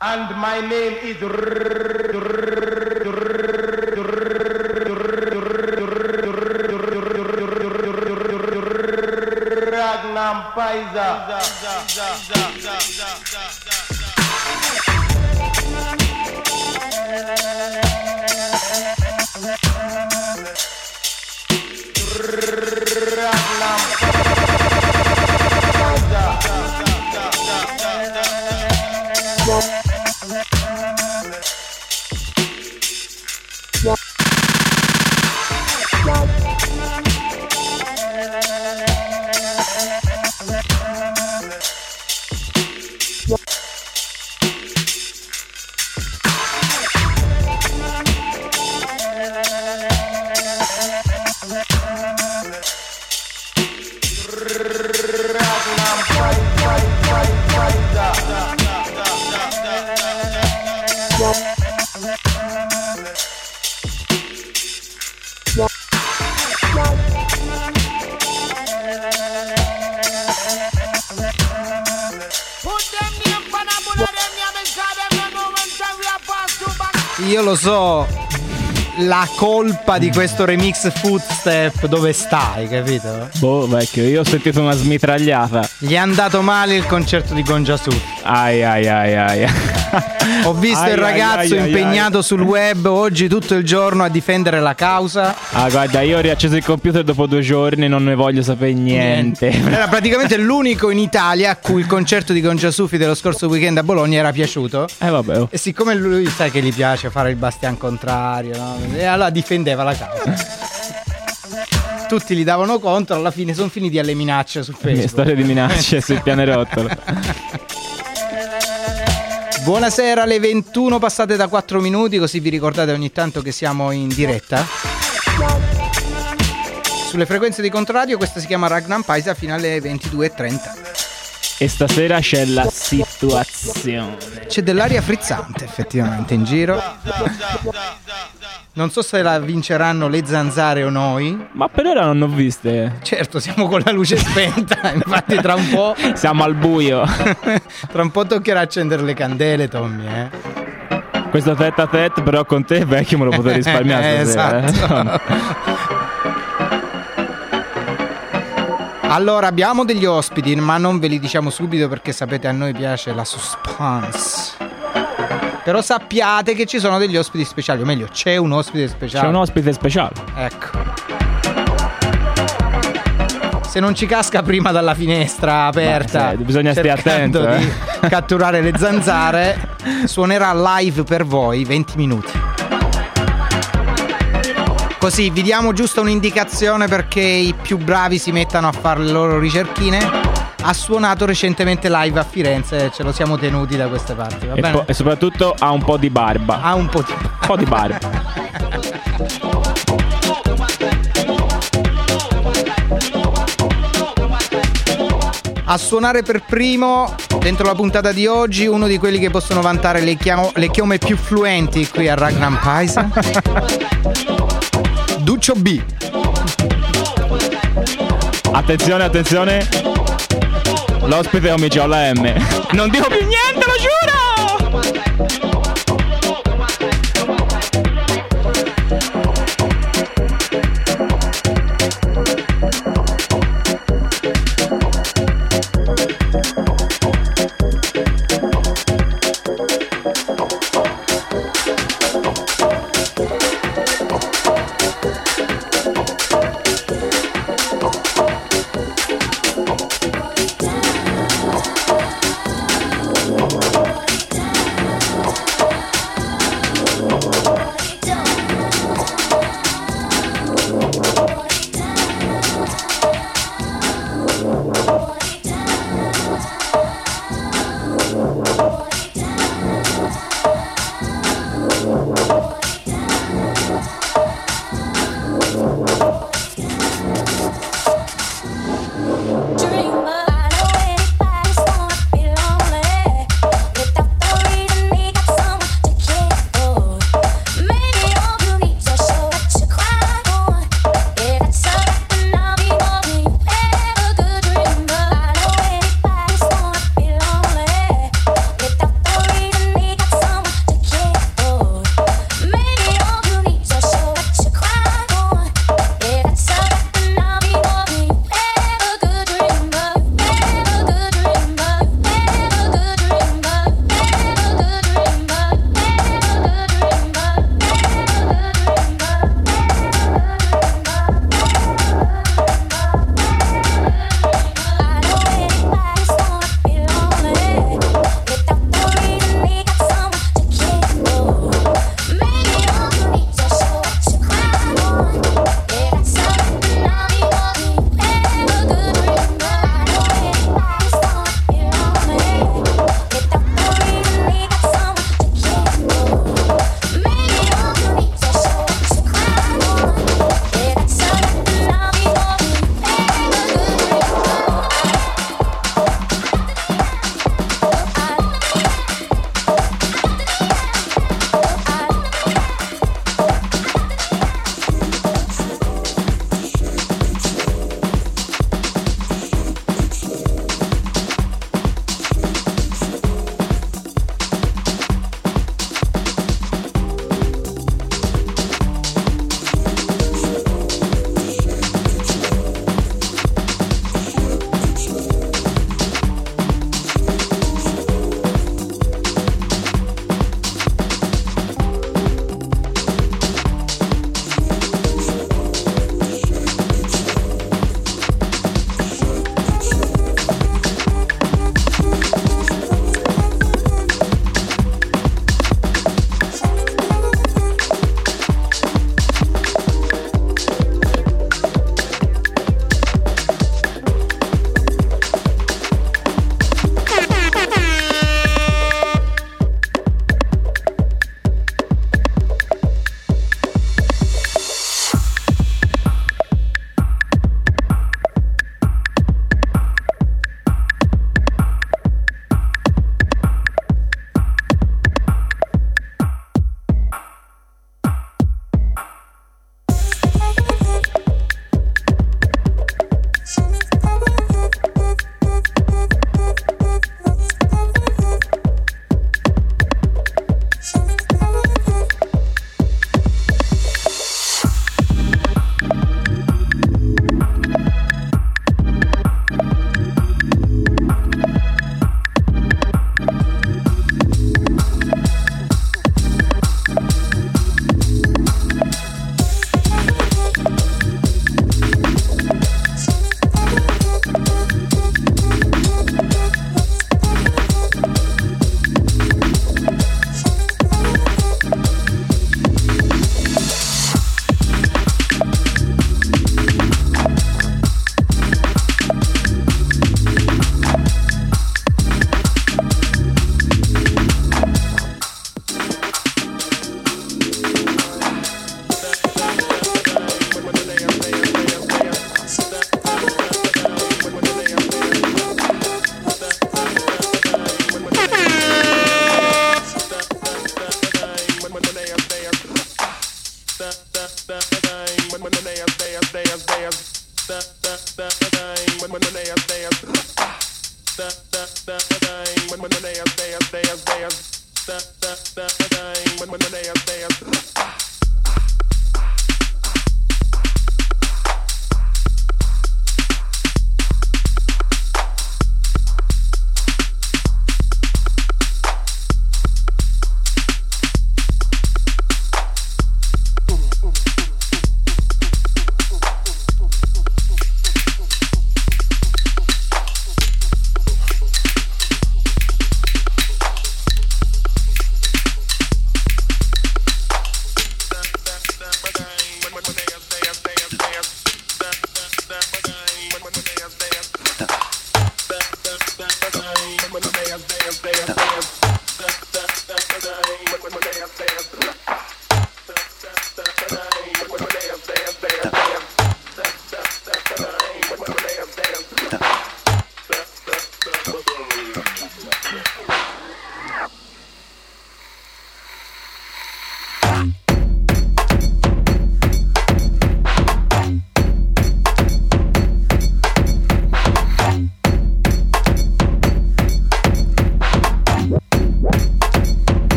And my name is Ragnam Paisa. Colpa di questo remix footstep dove stai, capito? Boh, vecchio, io ho sentito una smitragliata. Gli è andato male il concerto di Gonja Su. Ai ai ai ai. Ho visto Ai, il ragazzo ai, ai, impegnato sul web oggi tutto il giorno a difendere la causa. Ah, guarda, io ho riacceso il computer dopo due giorni e non ne voglio sapere niente. Era praticamente l'unico in Italia a cui il concerto di Gonja Sufi dello scorso weekend a Bologna era piaciuto. Eh, vabbè. oh. E siccome lui sai che gli piace fare il bastian contrario, no? e allora difendeva la causa. Tutti gli davano contro, alla fine sono finiti alle minacce su Facebook. storia di minacce sul pianerottolo. Buonasera, alle 21 passate da 4 minuti, così vi ricordate ogni tanto che siamo in diretta. Sulle frequenze di Controradio, questa si chiama Ragnar Paisa fino alle 22.30. E stasera c'è la situazione. C'è dell'aria frizzante effettivamente in giro. Non so se la vinceranno le zanzare o noi. Ma per ora non ho viste. Certo, siamo con la luce spenta, infatti tra un po', Siamo al buio. tra un po' toccherà accendere le candele, Tommy, eh. Questo tête a tête, però con te, vecchio, me lo potrei risparmiare Eh, stasera. eh. esatto. Allora, abbiamo degli ospiti, ma non ve li diciamo subito perché sapete a noi piace la suspense. Però sappiate che ci sono degli ospiti speciali, o meglio, c'è un ospite speciale. C'è un ospite speciale. Ecco. Se non ci casca prima dalla finestra aperta, sì, bisogna stare cercando attento, di catturare le zanzare, suonerà live per voi 20 minuti. Così vi diamo giusto un'indicazione perché i più bravi si mettano a fare le loro ricerchine. Ha suonato recentemente live a Firenze e ce lo siamo tenuti da queste parti, va E, bene? po- e soprattutto ha un po' di barba. Ha un po' di... Un po' di barba. A suonare per primo dentro la puntata di oggi uno di quelli che possono vantare le, chiamo- le chiome più fluenti qui a Ragnar Paisa. Duccio B. Attenzione, attenzione. L'ospite è omiciola M. Non dico più niente,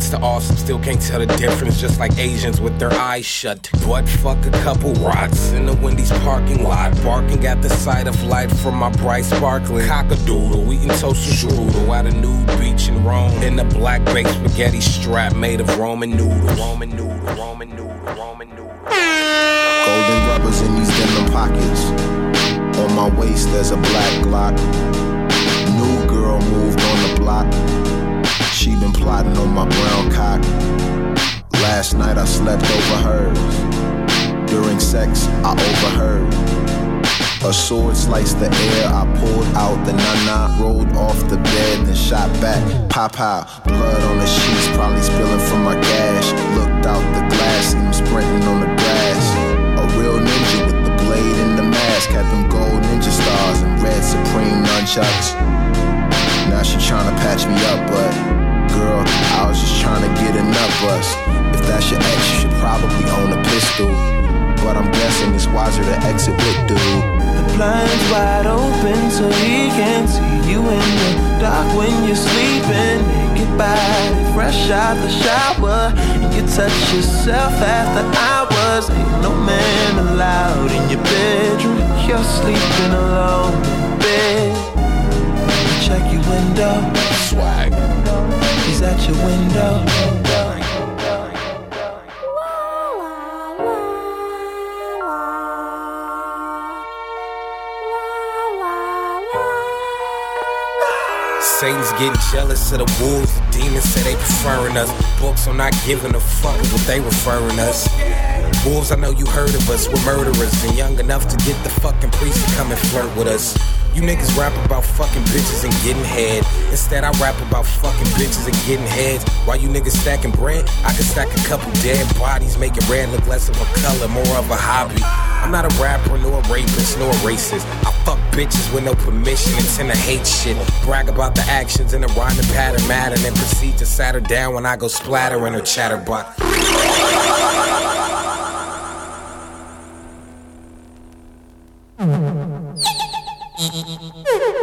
Next to awesome, still can't tell the difference. Just like Asians with their eyes shut. But fuck a couple rots in the Wendy's parking lot. Barking at the sight of light from my bright sparkling cockadoodle. Eating toasted strudel at a nude beach in Rome. In a black baked spaghetti strap made of Roman noodle. Roman noodle, Roman noodle, Roman noodle. Golden rubbers in these denim pockets. On my waist, there's a black Glock. New girl moved on the block. Been plotting on my brown cock. Last night I slept over hers. During sex, I overheard. A sword sliced the air. I pulled out the nana, rolled off the bed, then shot back. Pop out, blood on the sheets, probably spilling from my gash. Looked out the glass, him sprinting on the grass. A real ninja with the blade and the mask. Had them gold ninja stars and red supreme nunchucks. Now she tryna patch me up, but girl, I was just trying to get enough bust. If that's your ex, you should probably own a pistol. But I'm guessing it's wiser to exit with dude. The blinds wide open so he can see you in the dark when you're sleeping. Get body, fresh out the shower. And you touch yourself after hours. Ain't no man allowed in your bedroom. You're sleeping alone in bed. Check your window. Swag. He's at your window. Satan's getting jealous of the wolves. The demons say they preferring us. Books are not giving a fuck what they referring us. Wolves, I know you heard of us. We're murderers and young enough to get the fucking priest to come and flirt with us. You niggas rap about fucking bitches and getting head. Instead, I rap about fucking bitches and getting heads. While you niggas stacking bread, I can stack a couple dead bodies, make it red look less of a color, more of a hobby. I'm not a rapper, nor a rapist, nor a racist. I fuck bitches with no permission and tend to hate shit. Brag about the actions and the rhyming pattern matter, and then proceed to sat her down when I go splattering her chatterbox. Mm-hmm.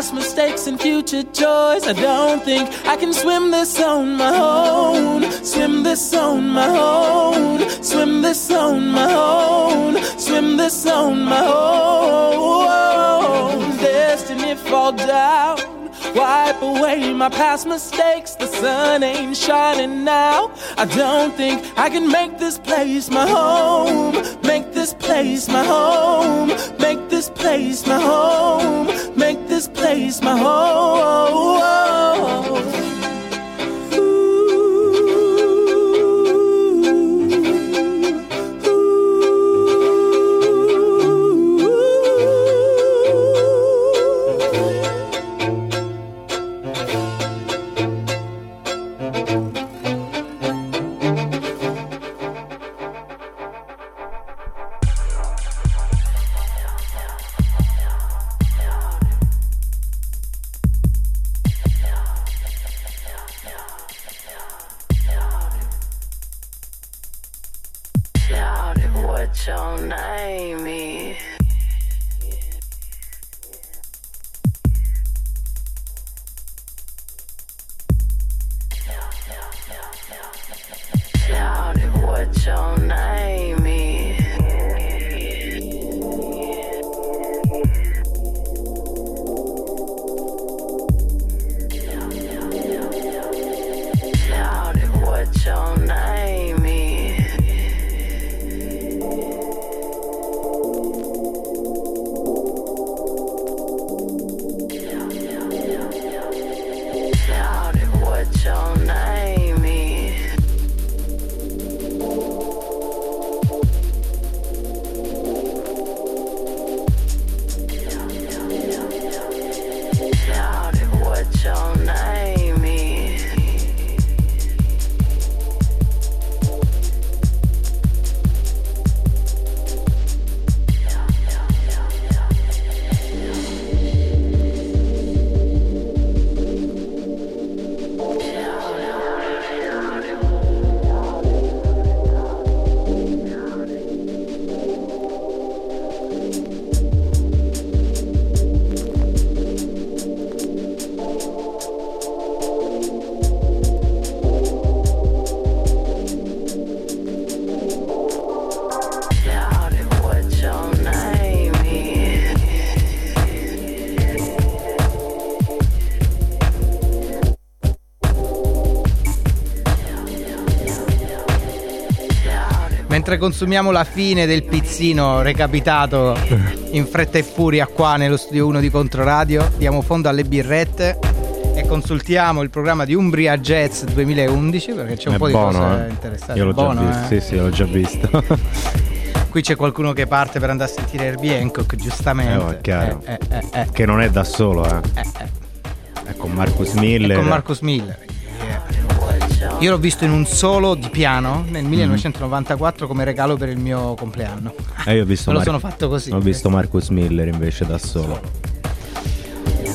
past mistakes and future joys. I don't think I can swim this on my own. Swim this on my own. Swim this on my own. Swim this on my own. Destiny fall down. Wipe away my past mistakes. The sun ain't shining now. I don't think I can make this place my home. Make this place my home. Make this place my home place my whole Mentre consumiamo la fine del pizzino recapitato in fretta e furia qua nello studio 1 di Controradio, diamo fondo alle birrette e consultiamo il programma di Umbria Jazz 2011 perché c'è un È po' di buono, cose eh. interessanti. Io l'ho Buono, già visto. eh. Sì, sì, l'ho già visto. Qui c'è qualcuno che parte per andare a sentire Herbie Hancock, giustamente. Eh, oh, è. Eh, eh, eh, che non è da solo, eh. eh, eh. È con Marcus Miller. E con Marcus Miller. Io l'ho visto in un solo di piano nel 1994 come regalo per il mio compleanno. Eh, io ho visto Me lo Mar- sono fatto così. Ho visto Marcus Miller invece da solo.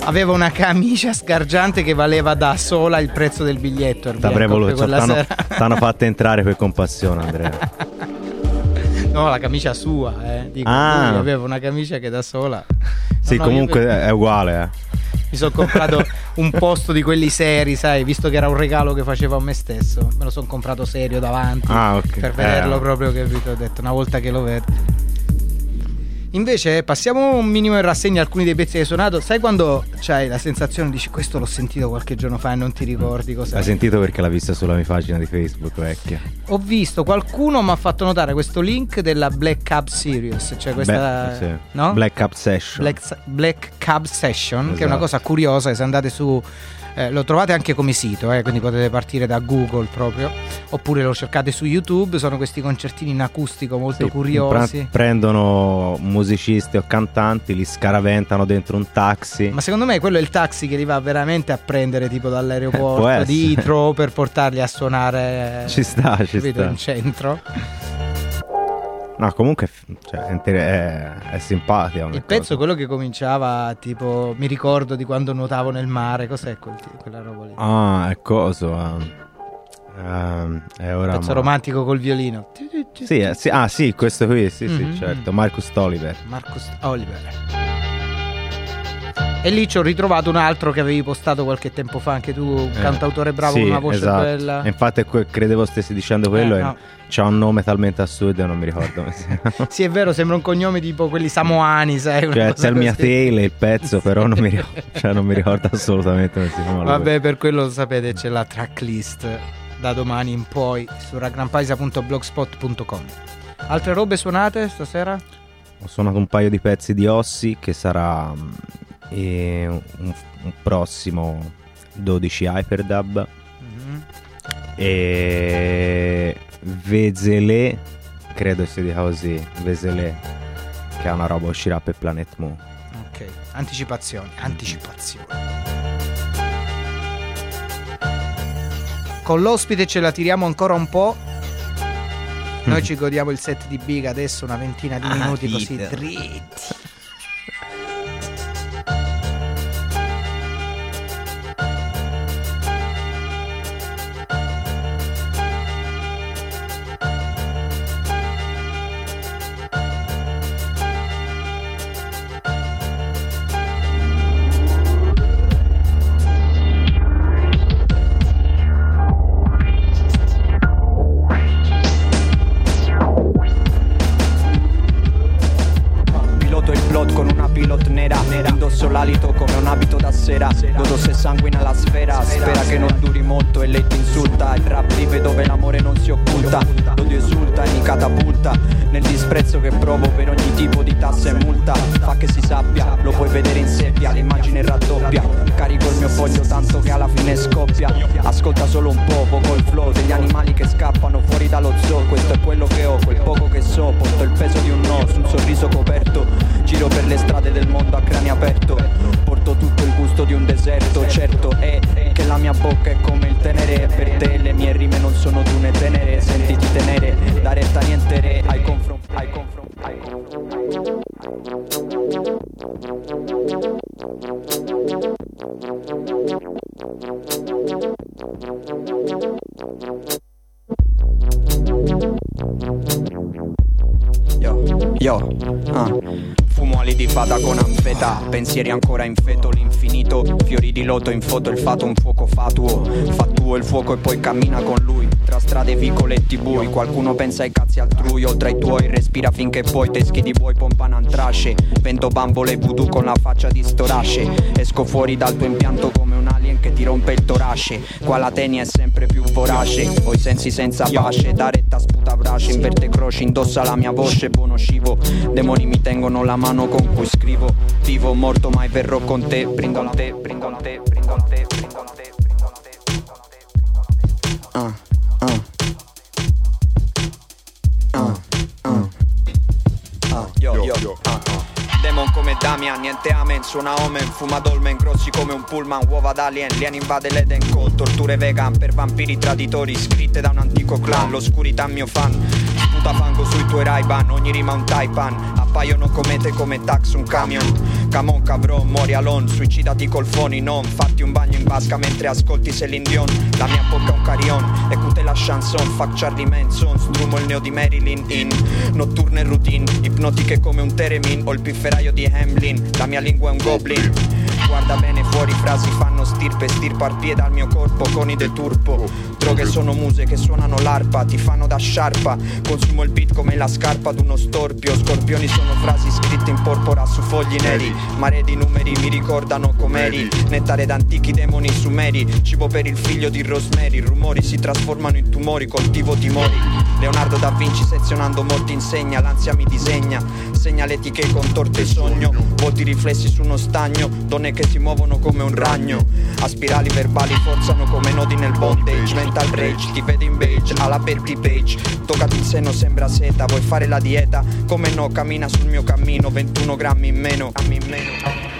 Aveva una camicia sgargiante che valeva da sola il prezzo del biglietto. T'avrei voluto. T'hanno, fatto entrare per compassione, Andrea. No, la camicia sua, eh. Dico, Ah. aveva una camicia che da sola. Sì, comunque io- è uguale, eh. Mi sono comprato un posto di quelli seri, sai, visto che era un regalo che facevo a me stesso. Me lo sono comprato serio davanti. Ah, ok. Per vederlo Eh. proprio, capito? Ho detto, una volta che lo vedo. Invece, passiamo un minimo in rassegna alcuni dei pezzi che hai suonato. Sai quando c'hai la sensazione, dici, questo l'ho sentito qualche giorno fa e non ti ricordi cos'è? L'hai sentito perché l'ha vista sulla mia pagina di Facebook vecchia. Ho visto, qualcuno mi ha fatto notare questo link della Black Cab Series, cioè questa... Beh, sì. no? Black Up Session. Black, Black Cab Session, che è una Esatto. cosa curiosa, se andate su... eh, lo trovate anche come sito, eh, quindi potete partire da Google proprio, oppure lo cercate su YouTube, sono questi concertini in acustico molto Sì, curiosi. pre- prendono musicisti o cantanti, li scaraventano dentro un taxi. Ma secondo me quello è il taxi che li va veramente a prendere tipo dall'aeroporto essere. di Heathrow per portarli a suonare Ci sta, ci capito, sta. in centro. No, comunque cioè, è, è- come Il pezzo quello che cominciava tipo mi ricordo di quando nuotavo nel mare, cos'è quel, quella roba lì? Ah, è coso. eh. Ehm, è ora Pezzo romantico col violino. Sì, eh, sì, ah sì, questo qui, sì, Mhm. sì, certo, Marcus Toliver. Marcus Oliver. E lì ci ho ritrovato un altro che avevi postato qualche tempo fa, anche tu, un Eh, cantautore bravo sì, con una voce esatto. bella. E Infatti credevo stessi dicendo quello Eh, e no. c'ha un nome talmente assurdo e non mi ricordo. Sì, è vero, sembra un cognome tipo quelli samoani, sai? Cioè, c'è il mia così. tail e il pezzo, però non mi, ricordo, cioè, non mi ricordo assolutamente come si chiama. Vabbè, per quello lo sapete, c'è la tracklist da domani in poi su ragnampaisa.blogspot.com. Altre robe suonate stasera? Ho suonato un paio di pezzi di Ossi che sarà eh, un, un prossimo 12 Hyperdub Mhm. e Vezele, credo si dica così, Vezele, che è una roba uscirà per Planet Moon. Ok, anticipazioni, anticipazioni. Con l'ospite ce la tiriamo ancora un po'. Noi ci godiamo il set di Big adesso una ventina di Ah, minuti così hit. dritti. Di un no su un sorriso coperto Giro per le strade del mondo a cranio aperto. Porto tutto il gusto di un deserto Certo è che la mia bocca è come il tenere Per te le mie rime non sono dune tenere Sentiti tenere, da retta niente re Ai confronti, ai confronti, ai confronti Pensieri ancora in feto l'infinito. Fiori di loto in foto il fato un fuoco fatuo. Fa tuo il fuoco e poi cammina con lui. Tra strade, vicoletti bui Qualcuno pensa ai cazzi altrui Oltre ai tuoi respira finché poi Teschi di buoi pompano antrasce Vento bambole voodoo con la faccia di storasce. Esco fuori dal tuo impianto come un alien che ti rompe il torace. Qua la tenia è sempre più vorace. Ho i sensi senza pace. Da retta sputa brace Inverte croci Indossa la mia voce Buono scivo. Demoni mi tengono la mano con cui scrivo. Vivo morto mai verrò con te Brindo a te Brindo a te Brindo suona omen Fuma dolmen, grossi come un pullman Uova d'alien, lien invade l'Eden con Torture vegan per vampiri traditori Scritte da un antico clan, l'oscurità mio fan Sputa fango sui tuoi Ray-Ban Ogni rima un taipan Appaiono comete come tax un camion Camon cabron, muori alone Suicidati col phony, non Fatti un bagno vasca mentre ascolti Celine Dion. La mia bocca è un carillon Ecute la chanson, fuck Charlie Manson Strumo il neo di Marilyn in Notturne routine Ipnotiche come un teremin Ho il pifferaio di Hamlin. La mia lingua è un goblin. Guarda bene fuori, frasi stirpe Stirpo al piede al mio corpo con i deturpo. Droghe sono muse che suonano l'arpa Ti fanno da sciarpa. Consumo il beat come la scarpa ad uno storpio. Scorpioni sono frasi scritte in porpora su fogli neri. Mare di numeri mi ricordano com'eri. Nettare d'antichi demoni sumeri Cibo per il figlio di Rosemary. Rumori si trasformano in tumori Coltivo timori. Leonardo da Vinci sezionando morti insegna L'ansia mi disegna. Segnaletiche contorte il sogno. Volti riflessi su uno stagno. Donne che si muovono come un ragno A spirali verbali forzano come nodi nel bondage. Mental rage, ti vedo in beige Alla Betty Page. Toccati il seno, sembra seta Vuoi fare la dieta? Come no, cammina sul mio cammino 21 grammi in meno Grammi in meno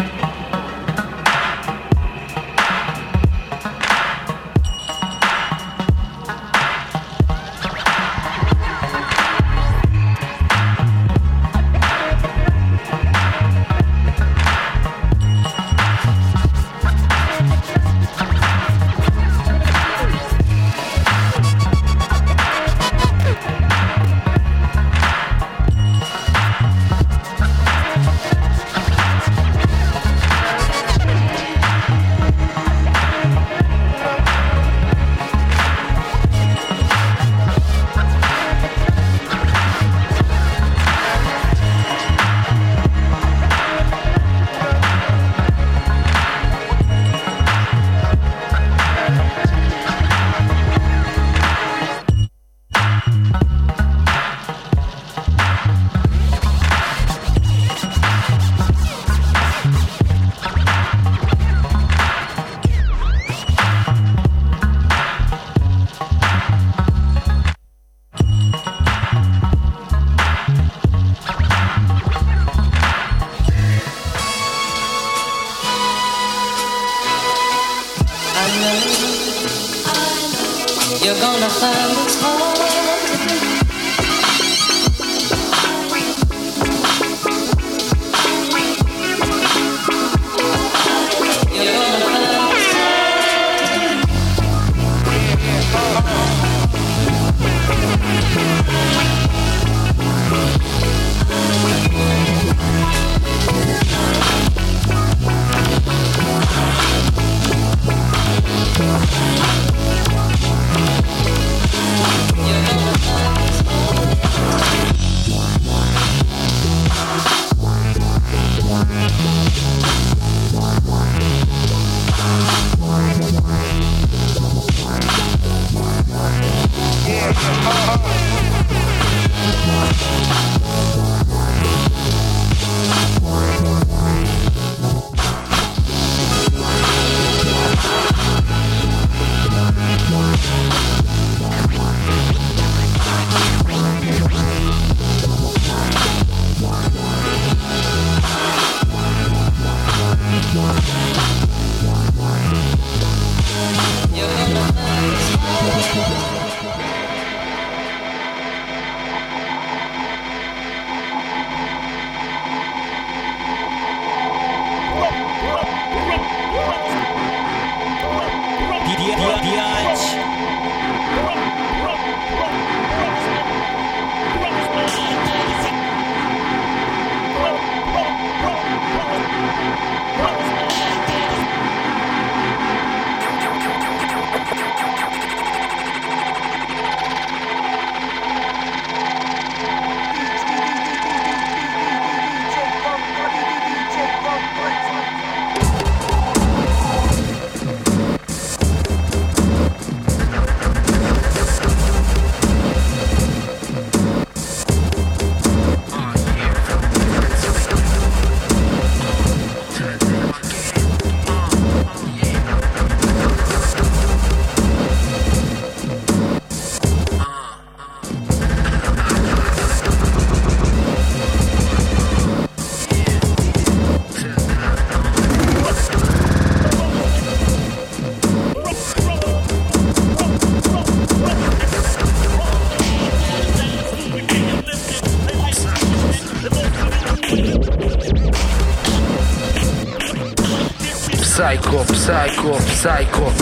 psycho, psycho.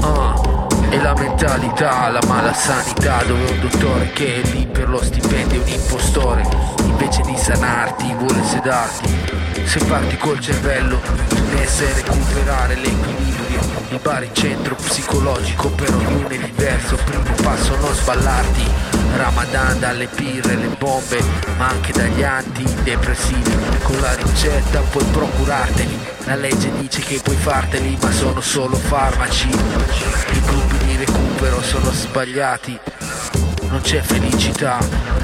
Ah, E la mentalità, la mala sanità Dove un dottore che è lì per lo stipendio è un impostore. Invece di sanarti vuole sedarti. Se parti col cervello Messa e recuperare l'equilibrio. Il baricentro psicologico per ognuno è diverso. Primo passo non sballarti. Ramadan dalle birre, le bombe, ma anche dagli antidepressivi. Con la ricetta puoi procurarteli. La legge dice che puoi farteli, ma sono solo farmaci. I gruppi di recupero sono sbagliati. Non c'è felicità,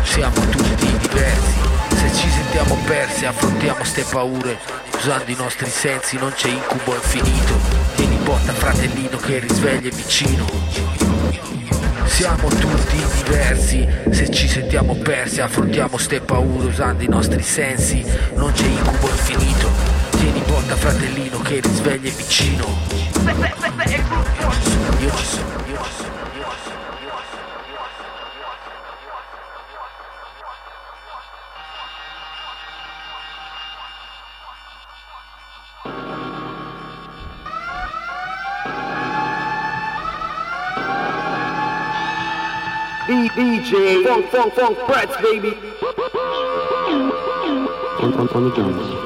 siamo tutti diversi. Se ci sentiamo persi, affrontiamo ste paure. Usando i nostri sensi non c'è incubo infinito. Tieni botta fratellino che risveglia è vicino. Siamo tutti diversi, se ci sentiamo persi affrontiamo ste paure usando i nostri sensi, non c'è incubo infinito, tieni botta fratellino che risveglia vicino. Io ci sono. DJ Funk Funk Funk Breads, baby. On, on, on the drums.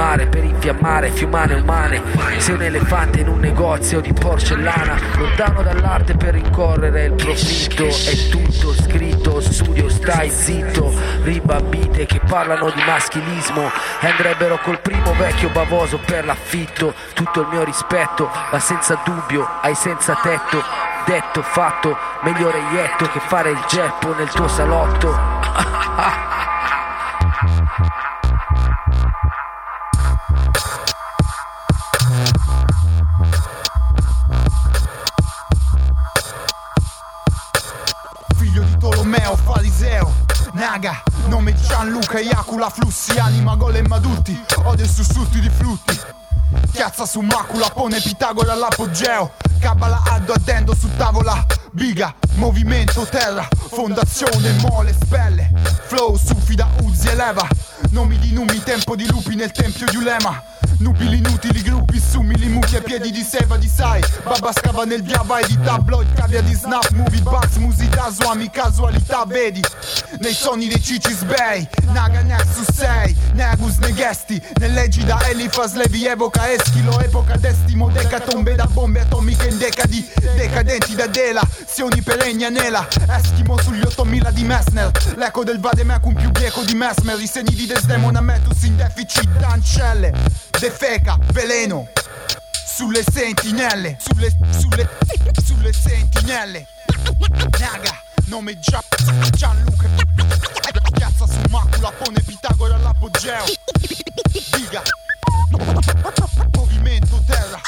Fumare, per infiammare, fiumane umane. Sei un elefante in un negozio di porcellana, lontano dall'arte per rincorrere il profitto. È tutto scritto, studio stai zitto, ribambite che parlano di maschilismo e andrebbero col primo vecchio bavoso per l'affitto. Tutto il mio rispetto, ma senza dubbio, hai senza tetto. Detto, fatto, meglio reietto che fare il geppo nel tuo salotto. Naga, nome Gianluca, Iacula, flussi, anima, golem adulti Odio sussulti di frutti. Chiazza su macula, pone Pitagora all'apogeo. Cabala addo addendo su tavola Biga, movimento, terra Fondazione, mole, spelle. Flow, sufida, uzi, eleva Nomi di numi, tempo di lupi nel tempio di Ulema Nubili inutili, gruppi sumili, mucchi a piedi di seva di sai. Baba scava nel via vai di tabloid, cavia di snap, movie bugs, musica, suami, casualità, vedi. Nei sogni dei cici sbei, Naga Nexus 6, Negus Negesti Nell'egida Elifas Levi evoca Eschilo, epoca d'estimo, decatombe da bombe atomiche in decadi Decadenti da Dela, Sioni perenni anela Eschimo sugli 8000 di Messner L'eco del vademecum più bieco di Mesmer. I segni di Desdemona Metus in deficit d'ancelle defeca veleno sulle sentinelle, sulle, sulle, sulle sentinelle. Naga, nome Gian, Gianluca, piazza su macula, pone Pitagora all'apogeo. Diga, movimento terra.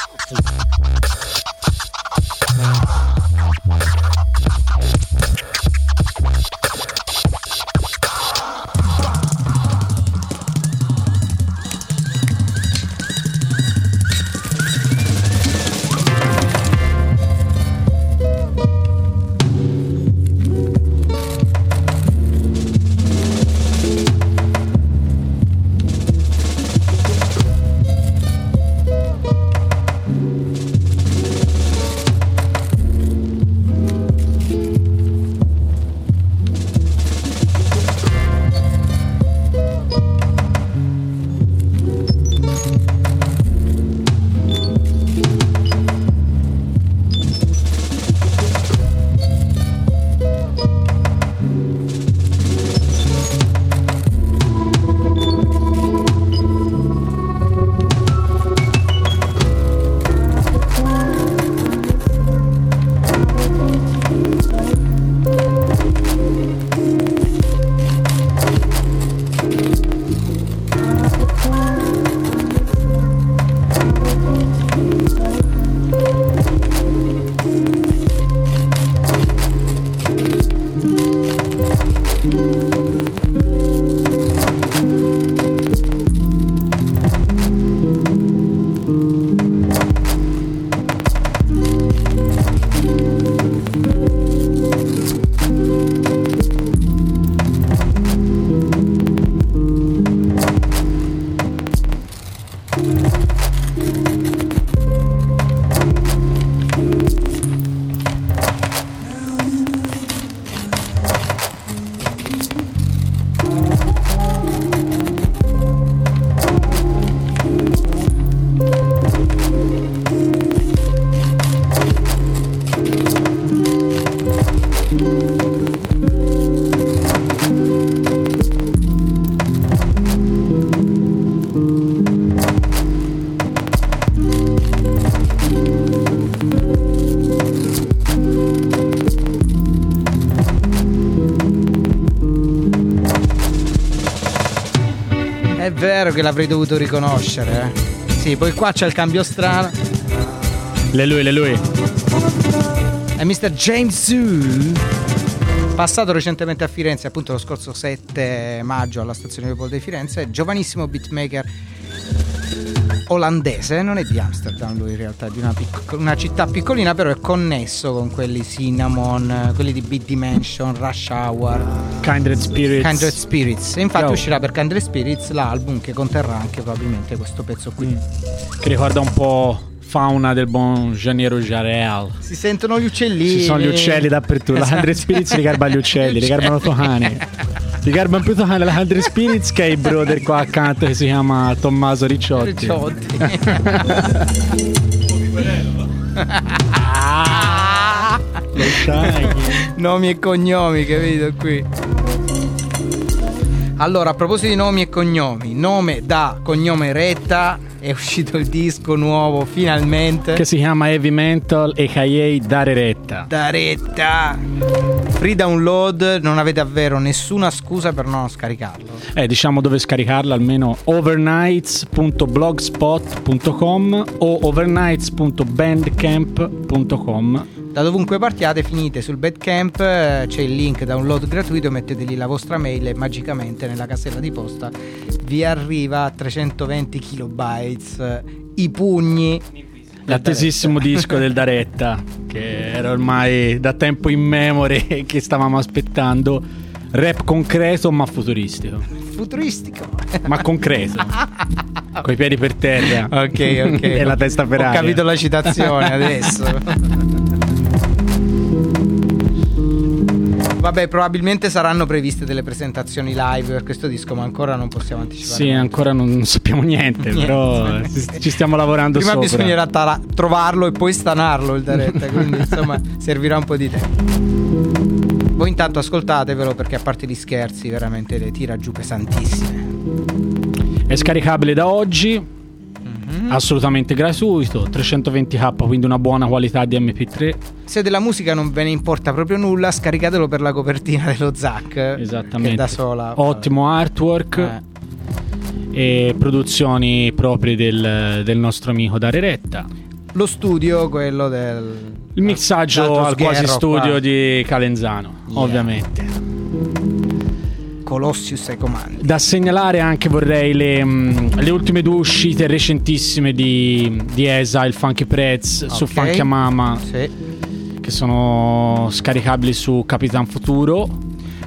Che l'avrei dovuto riconoscere. eh. Sì, poi qua c'è il cambio strano. Le lui, le lui. È Mr. James Zoo. Passato recentemente a Firenze, appunto lo scorso 7 maggio alla stazione Leopoldo di Firenze, giovanissimo beatmaker olandese, non è di Amsterdam lui in realtà, è di una, pic- una città piccolina, però è connesso con quelli Cinnamon, quelli di Beat Dimension, Rush Hour, Kindred Spirits. Kindred Spirits. E infatti Yo. uscirà per Kindred Spirits l'album che conterrà anche probabilmente questo pezzo qui. Mm. Che ricorda un po' fauna del buon Janiero Jarel. Si sentono gli uccellini. Ci sono gli uccelli dappertutto. Esatto. Hundred Spirits li garba gli uccelli, li garbano Tohane. Li garbano più Tohane la Hundred Spirits che è il brother qua accanto che si chiama Tommaso Ricciotti. Ricciotti. Lo sai. nomi e cognomi che vedo qui. Allora, a proposito di nomi e cognomi, nome da cognome Retta, è uscito il disco nuovo finalmente. Che si chiama Heavy Mental e Kaye Dare Retta. Da Retta. Free download, non avete davvero nessuna scusa per non scaricarlo. Eh, diciamo dove scaricarla almeno overnights.blogspot.com o overnights.bandcamp.com Da dovunque partiate, finite sul Badcamp, eh, c'è il link download gratuito, mettete lì la vostra mail e magicamente nella casella di posta vi arriva a 320 kilobytes eh, i pugni. L'attesissimo disco del Daretta, che era ormai da tempo in memoria che stavamo aspettando. Rap concreto ma futuristico. Futuristico. Ma concreto. Coi piedi per terra. Ok, ok. e la testa per Ho aria. capito la citazione adesso. Vabbè, probabilmente saranno previste delle presentazioni live per questo disco, ma ancora non possiamo anticipare. Sì, ancora non, sappiamo niente, Niente. però ci- stiamo lavorando Prima sopra. bisognerà tara- trovarlo e poi stanarlo il Daretta, quindi insomma servirà un po' di tempo. Voi intanto ascoltatevelo perché a parte gli scherzi veramente le tira giù pesantissime. È scaricabile da oggi, Mhm. assolutamente gratuito, 320k, quindi una buona qualità di MP3. Se della musica non ve ne importa proprio nulla, scaricatelo per la copertina dello Zac. Esattamente. Da sola. Ottimo artwork Eh. e produzioni proprie del, del nostro amico Dare Retta. Lo studio, quello del. Il mixaggio al quasi studio qua. di Calenzano, Yeah. ovviamente. Colossius ai comandi. Da segnalare anche vorrei le, mm, le ultime due uscite recentissime di, di Esa, il Funky Prez su Ok. Funky Mama, Sì. che sono scaricabili su Capitan Futuro.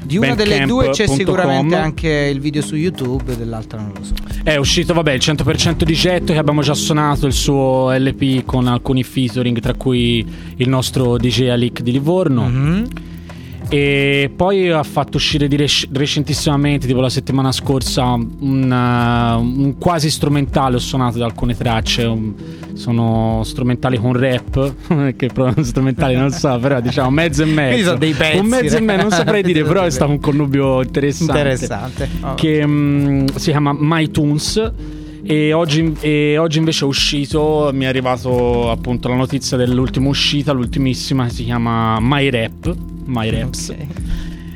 Di una delle due c'è sicuramente anche il video su YouTube, dell'altra non lo so. È uscito, vabbè, il 100% di Getto che abbiamo già suonato il suo LP con alcuni featuring, tra cui il nostro DJ Alic di Livorno. Mhm. E poi ha fatto uscire di rec- recentissimamente, tipo la settimana scorsa, un, uh, un quasi strumentale. Ho suonato da alcune tracce. un- sono strumentali con rap, che proprio strumentali non so, però diciamo mezzo e mezzo. Quindi sono dei pezzi, Un mezzo e mezzo, non saprei dire, però è stato un connubio interessante. Interessante. Oh. Che mm, si chiama MyTunes. E oggi, e oggi invece è uscito, mi è arrivato appunto la notizia dell'ultima uscita, l'ultimissima, che si chiama My Rap, My Raps. Ok.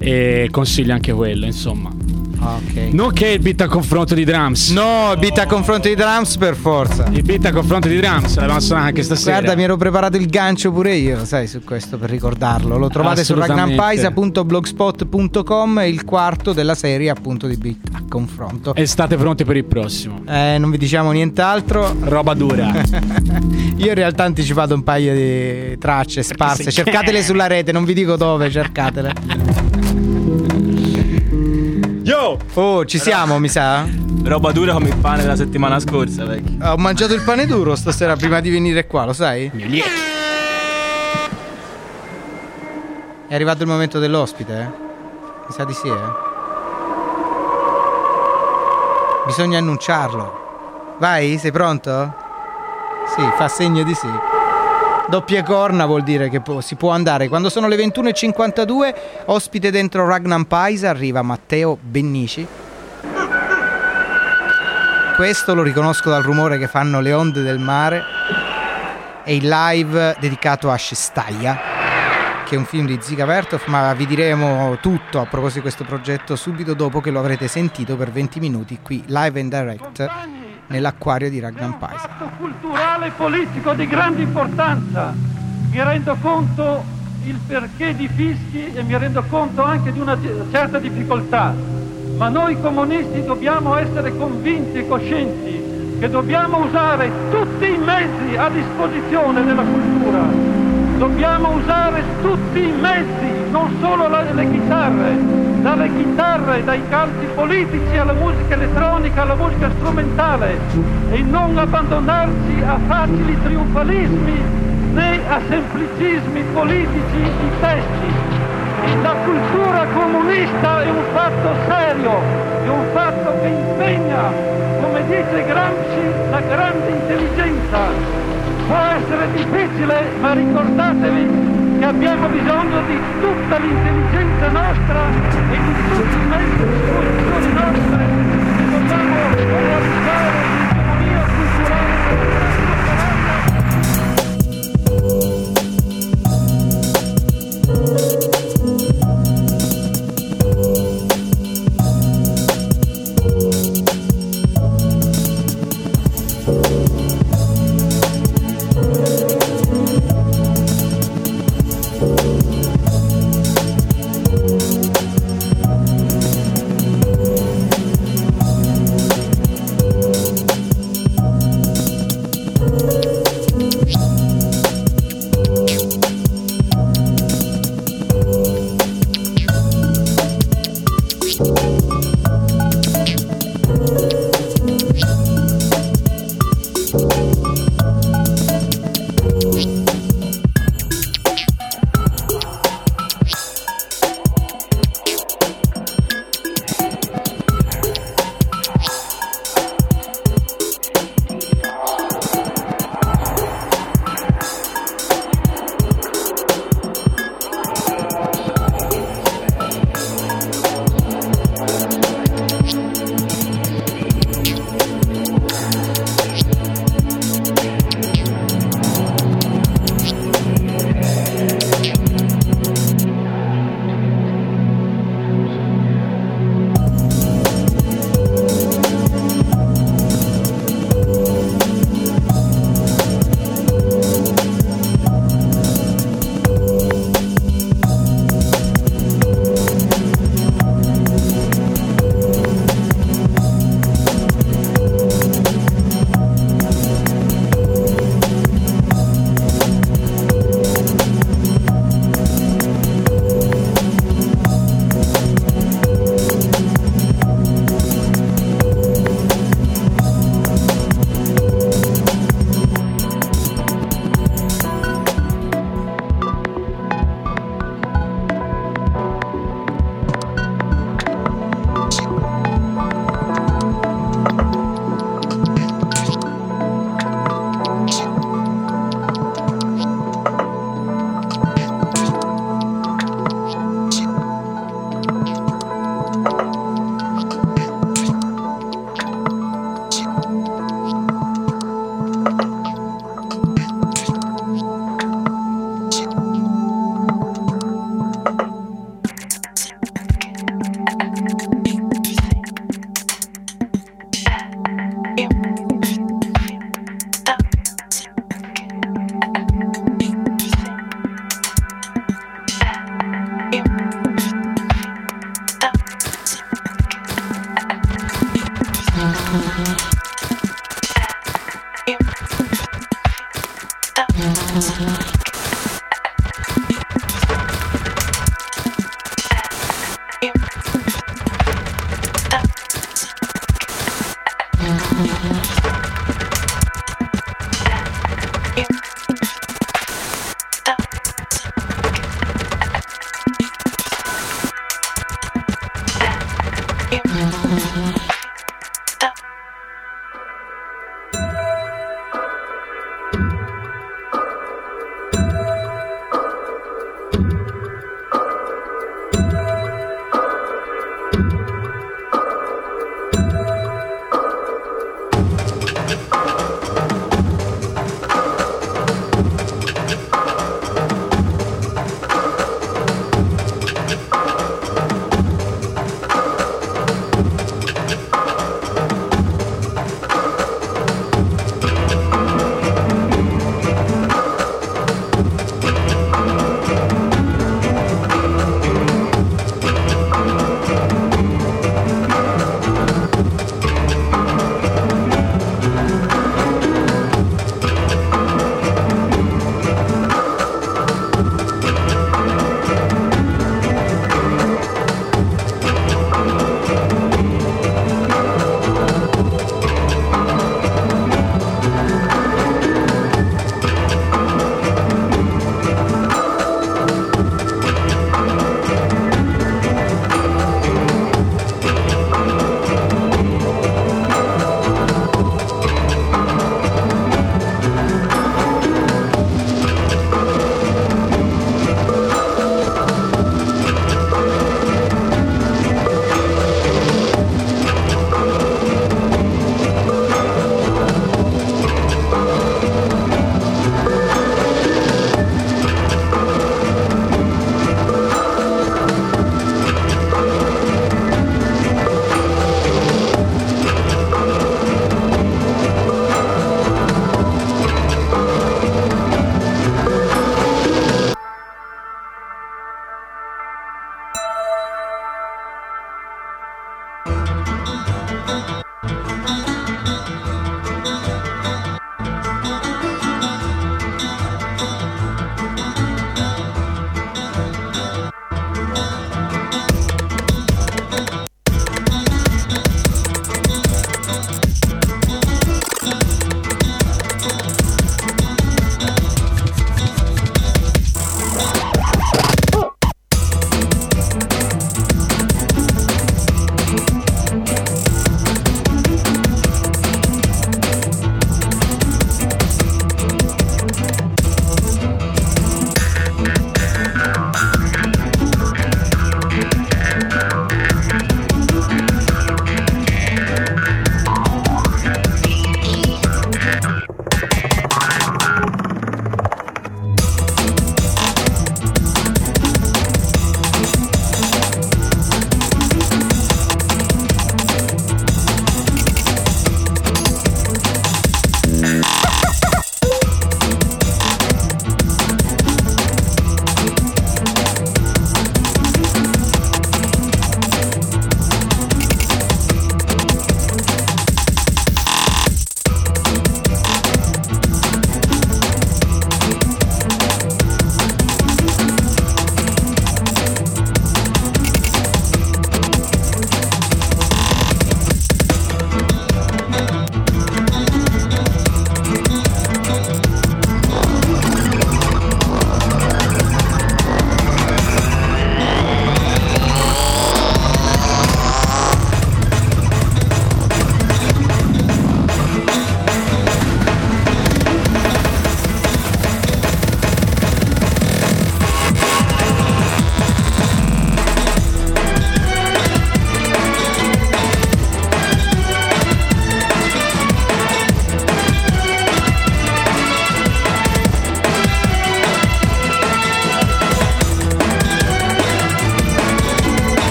E consiglio anche quello, insomma. Ok. Nonché il beat a confronto di drums. No, beat a confronto di drums per forza. Il beat a confronto di drums, l'abbiamo suonato anche stasera. Guarda, mi ero preparato il gancio pure io, sai, su questo per ricordarlo. Lo trovate su ragnampaisa.blogspot.com, è il quarto della serie appunto di beat a confronto. E state pronti per il prossimo. Eh, non vi diciamo nient'altro. Roba dura. Io in realtà ho anticipato un paio di tracce sparse. Cercatele sulla rete, non vi dico dove, cercatele. Yo! Oh, ci siamo, mi sa? Roba dura come il pane della settimana scorsa, vecchio. Ho mangiato il pane duro stasera prima di venire qua, lo sai? È arrivato il momento dell'ospite, eh? Mi sa di sì, eh? Bisogna annunciarlo. Vai, sei pronto? Sì, fa segno di sì. Doppie corna vuol dire che po- si può andare. Quando sono le 21.52, ospite dentro Ragnar Paisa arriva Matteo Bennici. Questo lo riconosco dal rumore che fanno le onde del mare. È il live dedicato a Cestaia, che è un film di Ziga Vertov, ma vi diremo tutto a proposito di questo progetto subito dopo che lo avrete sentito per 20 minuti qui live and direct nell'acquario di Ragnar Paisa. culturale e politico di grande importanza. Mi rendo conto il perché di fischi e mi rendo conto anche di una certa difficoltà, ma noi comunisti dobbiamo essere convinti e coscienti che dobbiamo usare tutti i mezzi a disposizione della cultura. Dobbiamo usare tutti i mezzi, non solo le chitarre, dalle chitarre, dai calci politici alla musica elettronica, alla musica strumentale e non abbandonarci a facili trionfalismi né a semplicismi politici di testi. La cultura comunista è un fatto serio, è un fatto che impegna, come dice Gramsci, la grande intelligenza. Può essere difficile, ma ricordatevi che abbiamo bisogno di tutta l'intelligenza nostra e di tutti i mezzi a disposizione nostre se vogliamo realizzare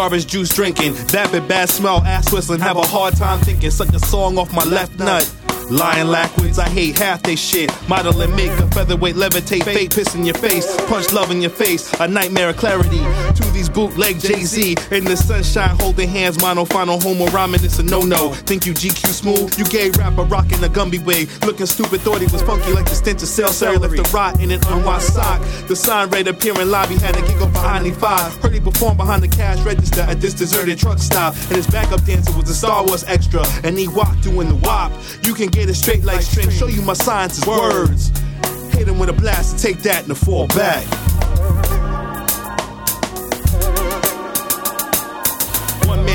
garbage juice drinking. Vapid bad smell, ass whistling. Have a hard time thinking. Suck a song off my left nut. Lying lackwards, I hate half they shit. Model and make a featherweight levitate, fake piss in your face, punch love in your face, a nightmare of clarity. To bootleg Jay Z in the sunshine, holding hands, mono final homo rhyming, it's a no no. Think you GQ smooth? You gay rapper rocking a Gumby wig, looking stupid, thought he was funky like the stench of cell cell. Left the rot in an unwashed sock. The sign read appearing lobby had a giggle behind the five. Heard he perform behind the cash register at this deserted truck stop, and his backup dancer was a Star Wars extra, and he walked doing the wop. You can get it straight like string, show you my science is words. Hit him with a blast and take that and the fall back.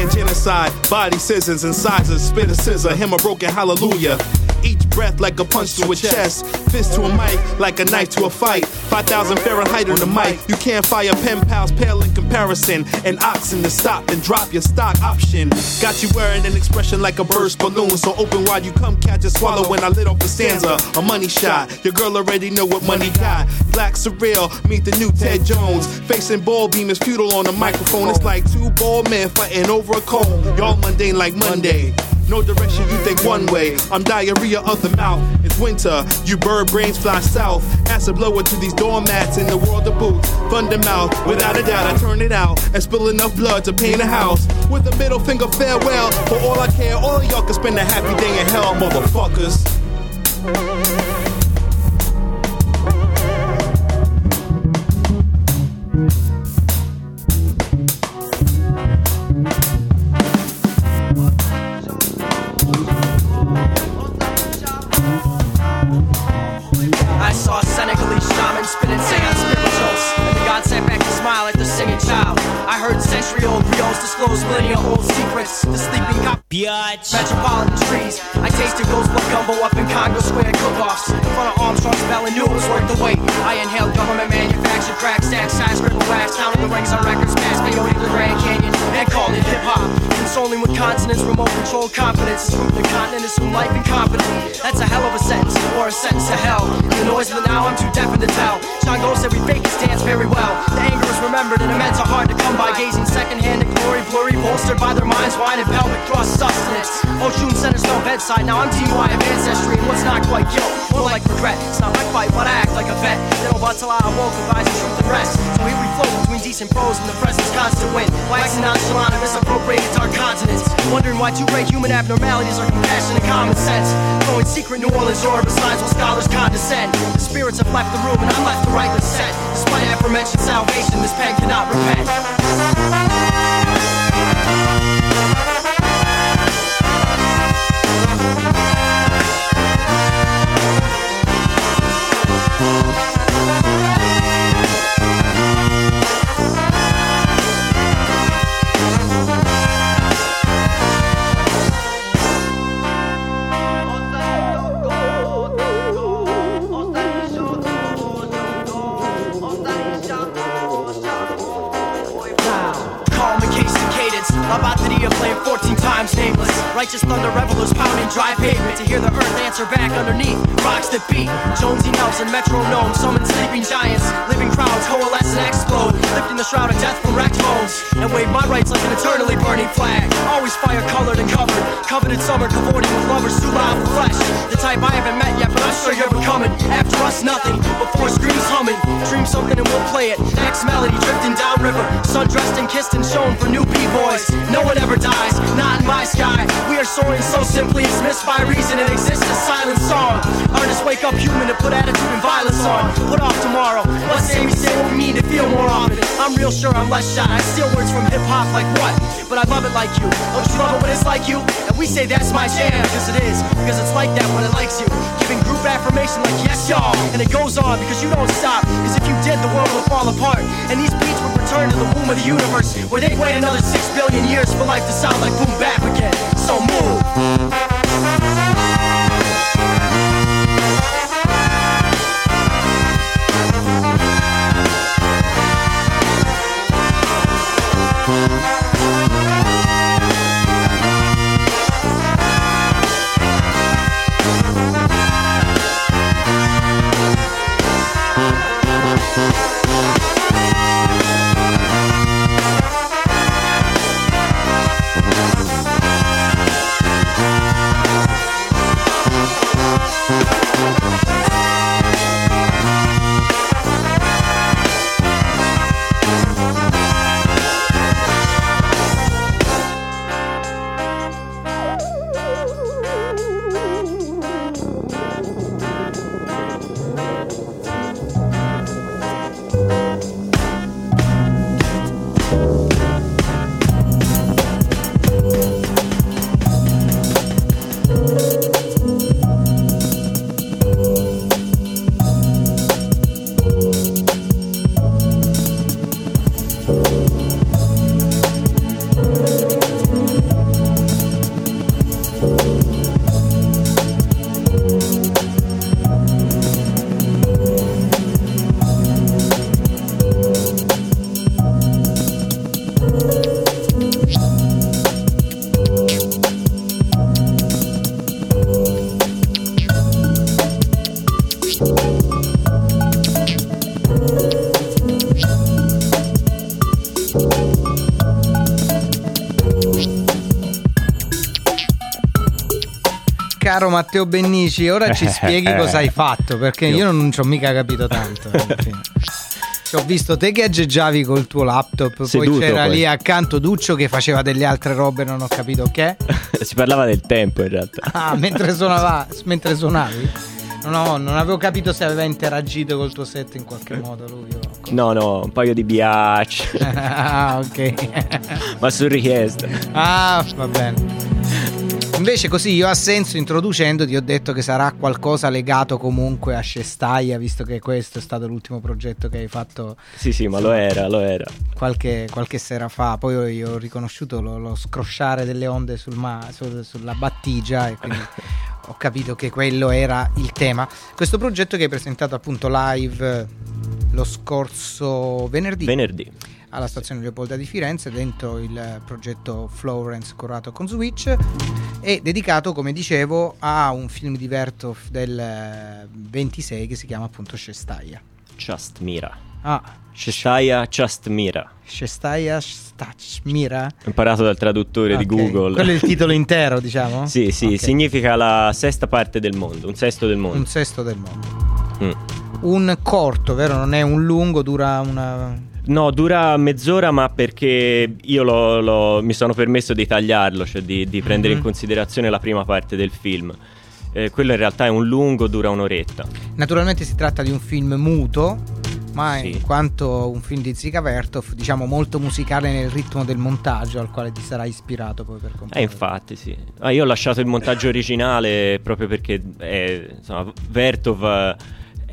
Genocide, body scissors, incisors, spit a scissor, him a broken hallelujah. Breath like a punch to a chest, fist to a mic, like a knife to a fight. 5,000 Fahrenheit on the mic. You can't fire pen pals, pale in comparison. An oxen to stop and drop your stock option. Got you wearing an expression like a burst balloon. So open wide, you come catch a swallow when I lit off a stanza. A money shot. Your girl already know what money got. Black surreal, meet the new Ted Jones. Facing ball beam is futile on the microphone. It's like two bald men fighting over a comb. Y'all mundane like Monday. No direction, you think one way. I'm diarrhea of the mouth. It's winter, you bird brains fly south. Acid blower to these doormats in the world of boots. Thunder without a doubt, I turn it out and spill enough blood to paint a house. With a middle finger farewell. For all I care, all of y'all can spend a happy day in hell, motherfuckers. I'm spinning. I heard century-old griots disclose millennial-old secrets. The sleeping cop, metropolitan trees. I tasted ghost blood gumbo up in Congo Square cook-offs. In front of Armstrong's Bell and knew it was worth the wait. I inhaled government manufactured crack stack, skyscraper wax, counted the rings on records, past peyote to the Grand Canyon, and called it hip-hop. Consoling with consonants, remote control confidence. It's from the continent, it's from life incompetent. That's a hell of a sentence, or a sentence to hell. The noise of the now, I'm too deafened to tell. Shango said we fake this dance very well. The anger is remembered and the immense are hard to come by. Gazing secondhand at glory, blurry, bolstered by their minds, wine and pelvic thrust sustenance. Oshun center no bedside, now I'm TY of ancestry, and what's not quite guilt, more like regret. It's not my fight, but I act like a vet. Don't want till I awoke, advising truth and rest. So here we float between decent pros and the presence constant wind. Waxing nonchalant and misappropriated our continents. Wondering why two great human abnormalities are compassion and common sense. Throwing secret New Orleans orbit signs while scholars condescend. The spirits have left the room and I'm left to write the set. Despite aforementioned salvation, this pen cannot repent. Bye. it's summer, cavorting with rubber, suit my flesh. Dream something and we'll play it. Next melody drifting downriver. Sun dressed and kissed and shown for new b-boys. No one ever dies, not in my sky. We are soaring so simply, it's missed by reason. It exists as silent song. Artists wake up human to put attitude and violence on. Put off tomorrow. Let Sammy say what we mean to feel more often. I'm real sure I'm less shy. I steal words from hip hop like what? But I love it like you. Don't you love it when it's like you? And we say that's my jam, because it is. Because it's like that when it likes you. Giving group affirmation like yes y'all. And it goes on because you don't stop. Because if you did, the world would fall apart. And these beats would return to the womb of the universe. Where they wait another six billion years for life to sound like boom bap again. So move. Caro Matteo Bennici, ora ci spieghi cosa hai fatto, perché io non ci ho mica capito tanto. eh, alla fine. Ci ho visto te che aggeggiavi col tuo laptop, Seduto, poi c'era poi. lì accanto Duccio che faceva delle altre robe, non ho capito che. si parlava del tempo in realtà. Ah, mentre, suonava, mentre suonavi? No, non avevo capito se aveva interagito col tuo set in qualche modo lui. o- No, no, un paio di biatch. ah, ok. ma su richiesta. Ah, va bene. Invece così io a senso introducendo ti ho detto che sarà qualcosa legato comunque a Cestaia, visto che questo è stato l'ultimo progetto che hai fatto Sì, sì, ma lo era, lo era. qualche, qualche sera fa. Poi io ho riconosciuto lo, lo scrosciare delle onde sul ma- sul- sulla battigia e quindi ho capito che quello era il tema. Questo progetto che hai presentato appunto live lo scorso venerdì Venerdì. Alla stazione Leopolda di Firenze dentro il progetto Florence curato con Switch e dedicato come dicevo a un film di Vertov del eh, 26 che si chiama appunto Cestaia Just Mira. ah Cestaia Just Mira. Cestaia Ho imparato dal traduttore di Ok. Google. quello è il titolo intero diciamo Sì, sì, Ok. significa la sesta parte del mondo, un sesto del mondo. un sesto del mondo Mm. un corto vero non è un lungo dura una No, dura mezz'ora, ma perché io l'ho- l'ho- mi sono permesso di tagliarlo, cioè di, di prendere Mhm. in considerazione la prima parte del film. Eh, quello in realtà è un lungo, dura un'oretta. Naturalmente si tratta di un film muto, ma Sì. in quanto un film di Zika Vertov, diciamo molto musicale nel ritmo del montaggio al quale ti sarà ispirato poi per Eh, comporre. infatti, sì. Ah, io ho lasciato il montaggio originale proprio perché eh, insomma, Vertov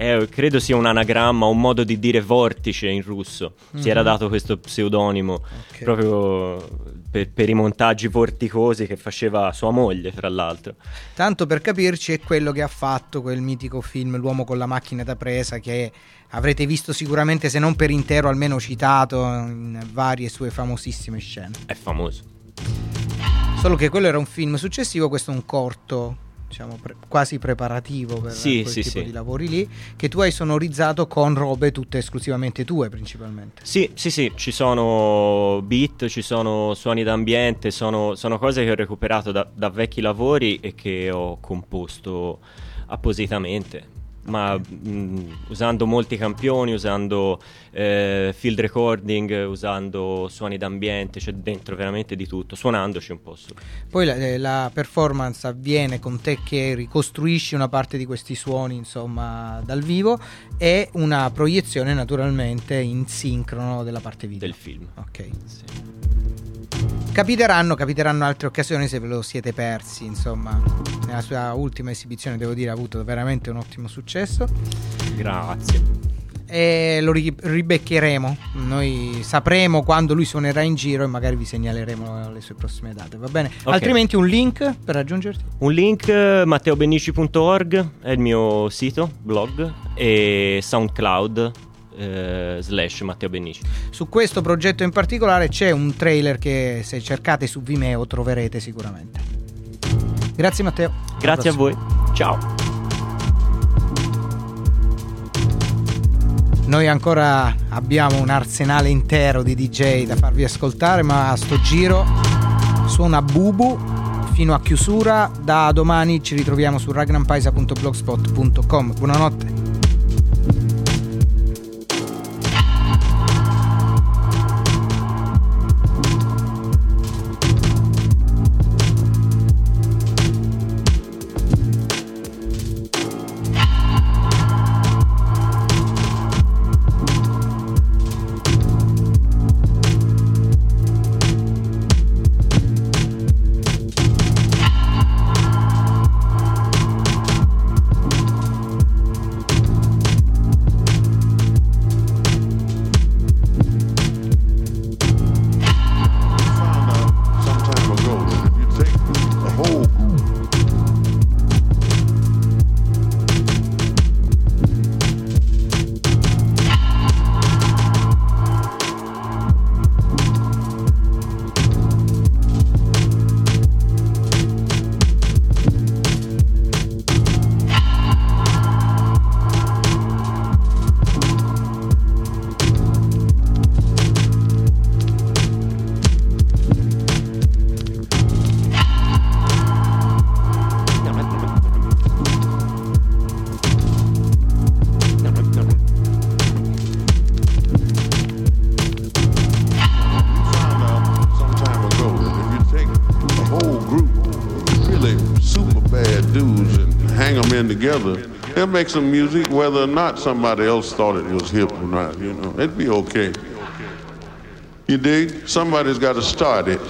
eh, credo sia un anagramma, un modo di dire vortice in russo. Si era Mhm. dato questo pseudonimo proprio per, per i montaggi vorticosi che faceva sua moglie, fra l'altro. Tanto per capirci è quello che ha fatto quel mitico film L'uomo con la macchina da presa che avrete visto sicuramente se non per intero almeno citato in varie sue famosissime scene. È famoso. Solo che quello era un film successivo, questo è un corto, diciamo pre- quasi preparativo per Sì, quel sì, tipo sì. di lavori lì, che tu hai sonorizzato con robe tutte esclusivamente tue principalmente. Sì, sì, sì, ci sono beat, ci sono suoni d'ambiente, sono, sono cose che ho recuperato da, da vecchi lavori e che ho composto appositamente. Ma mh, usando molti campioni, usando eh, field recording, usando suoni d'ambiente, c'è dentro veramente di tutto, suonandoci un po' su. Poi la, eh, la performance avviene con te che ricostruisci una parte di questi suoni, insomma, dal vivo e una proiezione naturalmente in sincrono della parte video. Del film. Ok. Capiteranno, capiteranno altre occasioni se ve lo siete persi, insomma. Nella sua ultima esibizione devo dire ha avuto veramente un ottimo successo Grazie. e lo ri- ribeccheremo. Noi sapremo quando lui suonerà in giro e magari vi segnaleremo le sue prossime date, va bene? Ok. Altrimenti un link per raggiungerti? Un link eh, matteobennici.org è il mio sito, blog, e SoundCloud eh, slash Matteo Bennici. Su questo progetto in particolare c'è un trailer che se cercate su Vimeo troverete sicuramente. Grazie Matteo. Grazie a voi. Ciao. Noi ancora abbiamo un arsenale intero di DJ da farvi ascoltare, ma a sto giro suona Bubu fino a chiusura. Da domani ci ritroviamo su ragnampaisa.blogspot.com. Buonanotte. And make some music, whether or not somebody else thought it was hip or not. You know, it'd be okay. You dig? Somebody's got to start it.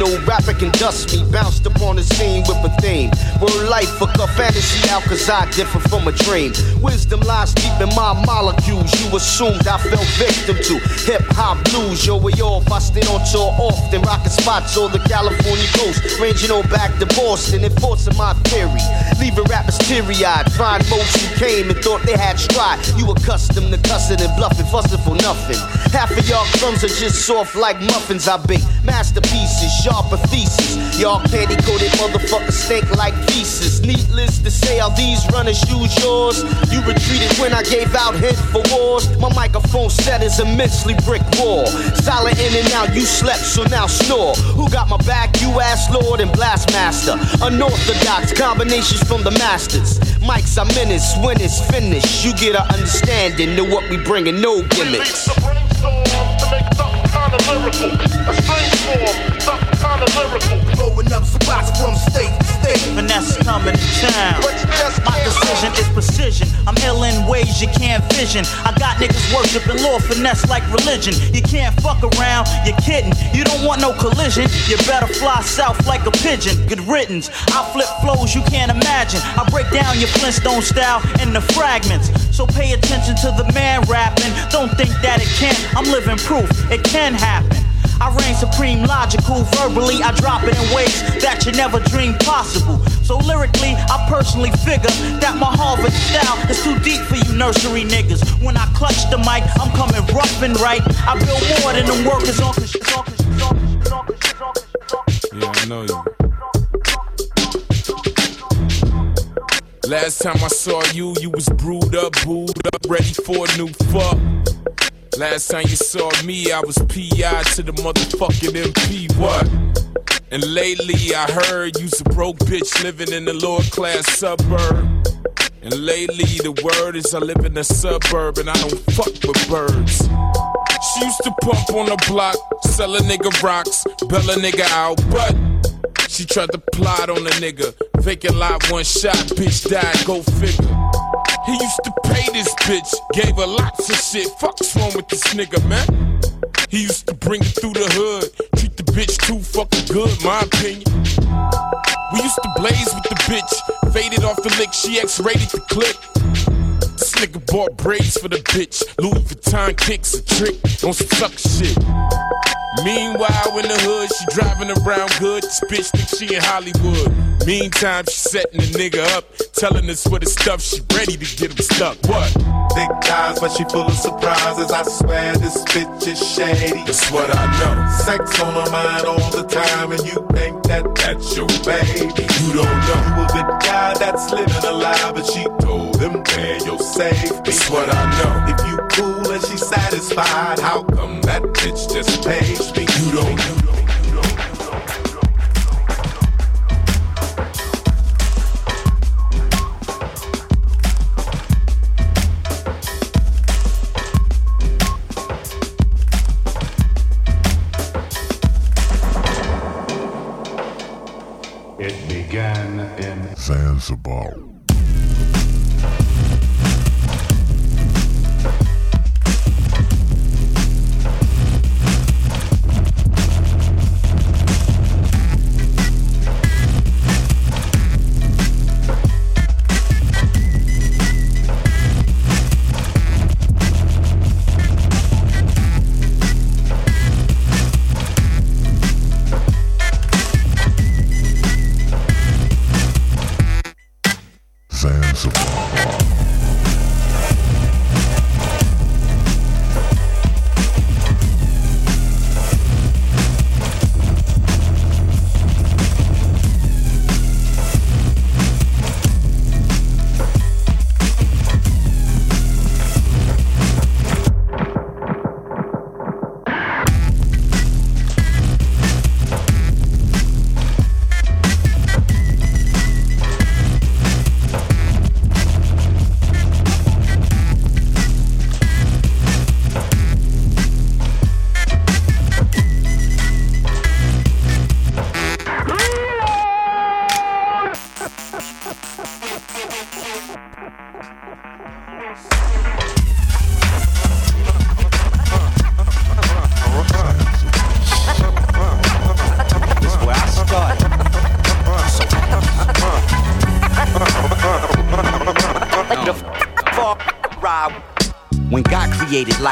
No rapper can dust me. Bounced upon the scene with a theme. Word life, fuck a fantasy out, cause I differ from a dream. Wisdom lies deep in my molecules. You assumed I fell victim to hip hop blues. Yo, way off. I stay on tour often, rocking spots on the California coast. Ranging on back to Boston, enforcing my theory. Leaving rappers teary eyed. Find most who came and thought they had stride. You accustomed to cussing and bluffing, fussing for nothing. Half of y'all crumbs are just soft like muffins I bake. Masterpieces, sharper thesis. Y'all candy coated motherfuckers stink like pieces. Needless to say, how these runners use yours. You retreated when I gave out hint for wars. My microphone set is immensely brick wall. Silent in and out, you slept, so now snore. Who got my back? You ass lord and blastmaster. Unorthodox combinations from the masters. Mics are menace when it's finished. You get an understanding of what we bringing, no gimmicks lyrical, a strange form. Blowing up spots from state to state. Finesse coming to town. My decision is precision. I'm ill in ways you can't vision. I got niggas worshiping Lord finesse like religion. You can't fuck around, you're kidding. You don't want no collision. You better fly south like a pigeon. Good riddance. I flip flows you can't imagine. I break down your Flintstone style in the fragments. So pay attention to the man rapping. Don't think that it can't. I'm living proof it can happen. I reign supreme, logical. Verbally, I drop it in ways that you never dreamed possible. So lyrically, I personally figure that my Harvard style is too deep for you nursery niggas. When I clutch the mic, I'm coming rough and right. I build more than them workers on. Yeah, I know you. Last time I saw you, you was brewed up, booed up, ready for a new fuck. Last time you saw me, I was PI to the motherfucking MP. What? And lately I heard you's a broke bitch living in the lower class suburb. And lately the word is I live in a suburb and I don't fuck with birds. She used to pump on the block, sell a nigga rocks, bail a nigga out, but she tried to plot on a nigga. Vacant lot, one shot, bitch died, go figure. He used to pay this bitch, gave her lots of shit. Fuck's wrong with this nigga, man? He used to bring it through the hood, treat the bitch too fucking good, my opinion. We used to blaze with the bitch, faded off the lick, she X-rated the clip. This nigga bought braids for the bitch, Louis Vuitton kicks a trick on some suck shit. Meanwhile, in the hood, she driving around good. This bitch think she in Hollywood. Meantime, she setting the nigga up, telling us what the stuff she ready to get him stuck. What? Thick thighs, but she full of surprises. I swear this bitch is shady. That's what I know. Sex on her mind all the time, and you think that that's your baby. You don't know. You a good guy that's living alive, but she told him where your safety. That's what I know. If you cool and she satisfied, how come that bitch just pays me? You don't know. It began in Zanzibar.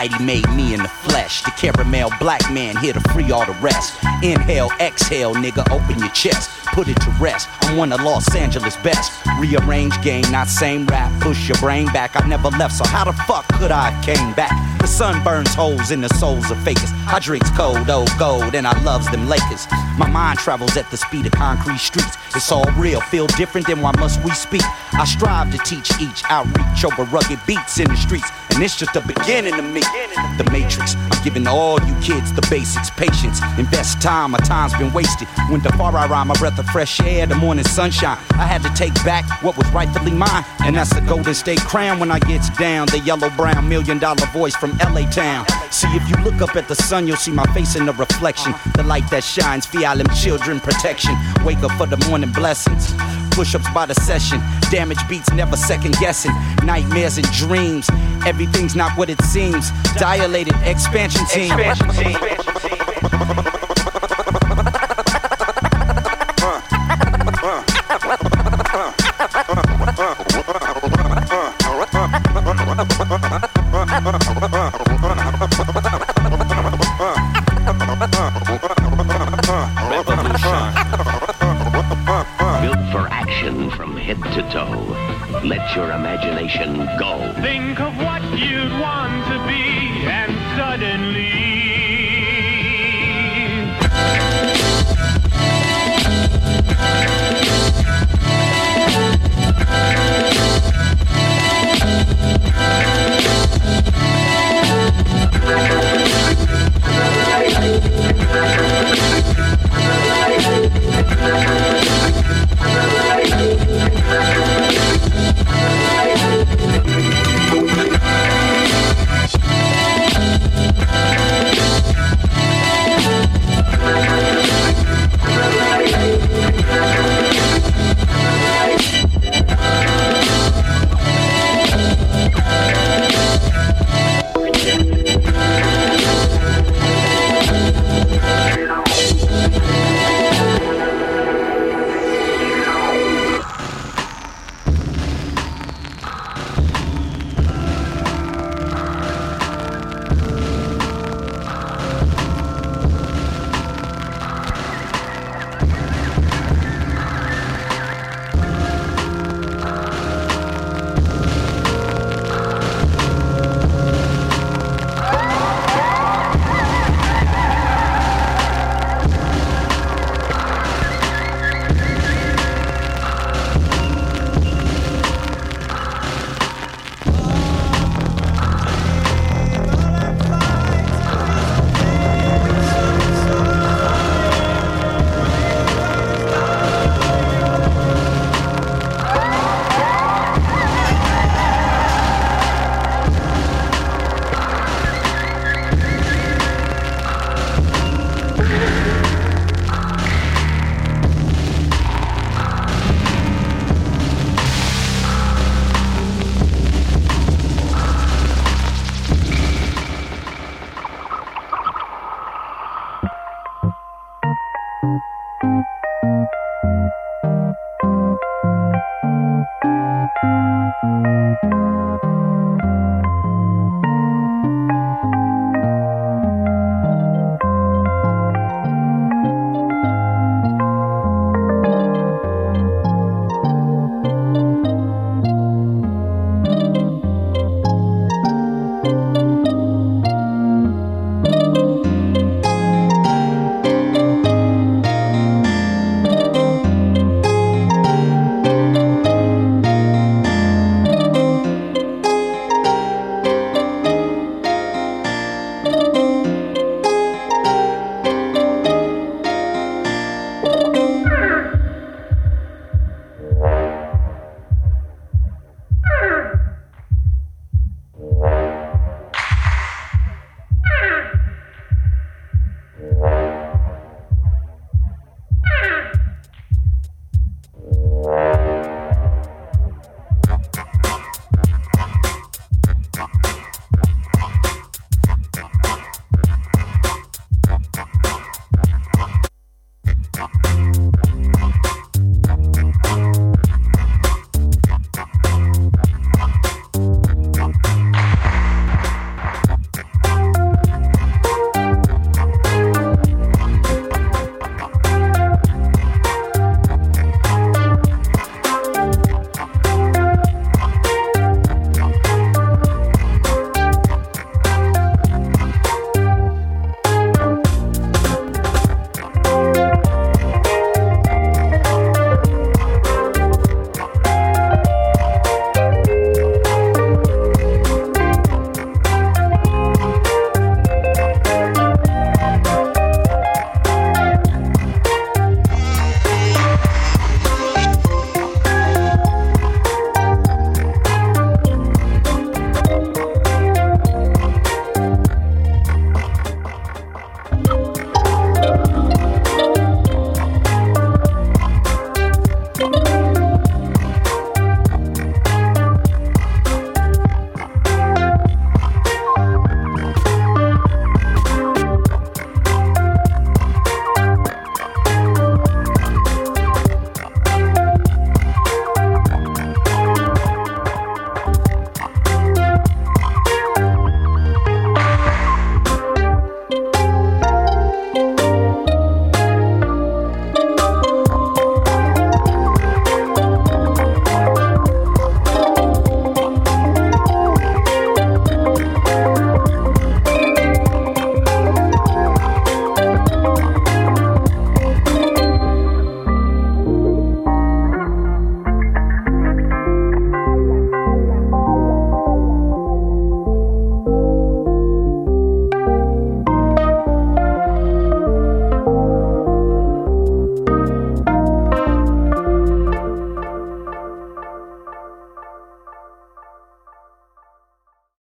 He made me in the flesh. The caramel black man here to free all the rest. Inhale, exhale, nigga, open your chest. Put it to rest. I'm one of Los Angeles best. Rearrange game, not same rap. Push your brain back. I never left, so how the fuck could I came back? The sun burns holes in the souls of fakers. I drinks cold, old gold, and I loves them Lakers. My mind travels at the speed of concrete streets. It's all real, feel different, then why must we speak? I strive to teach each outreach over rugged beats in the streets. And it's just the beginning of me. The Matrix. I'm giving all you kids the basics. Patience. Invest time. My time's been wasted. When the far I ride, my breath of fresh air, the morning sunshine. I had to take back what was rightfully mine. And that's the Golden State crown when I gets down. The yellow brown million dollar voice from LA town. See, if you look up at the sun, you'll see my face in the reflection. The light that shines, feel them children protection. Wake up for the morning blessings. Push ups by the session. Damage beats, never second guessing. Nightmares and dreams. Everything's not what it seems. Dilated expansion team. Built suddenly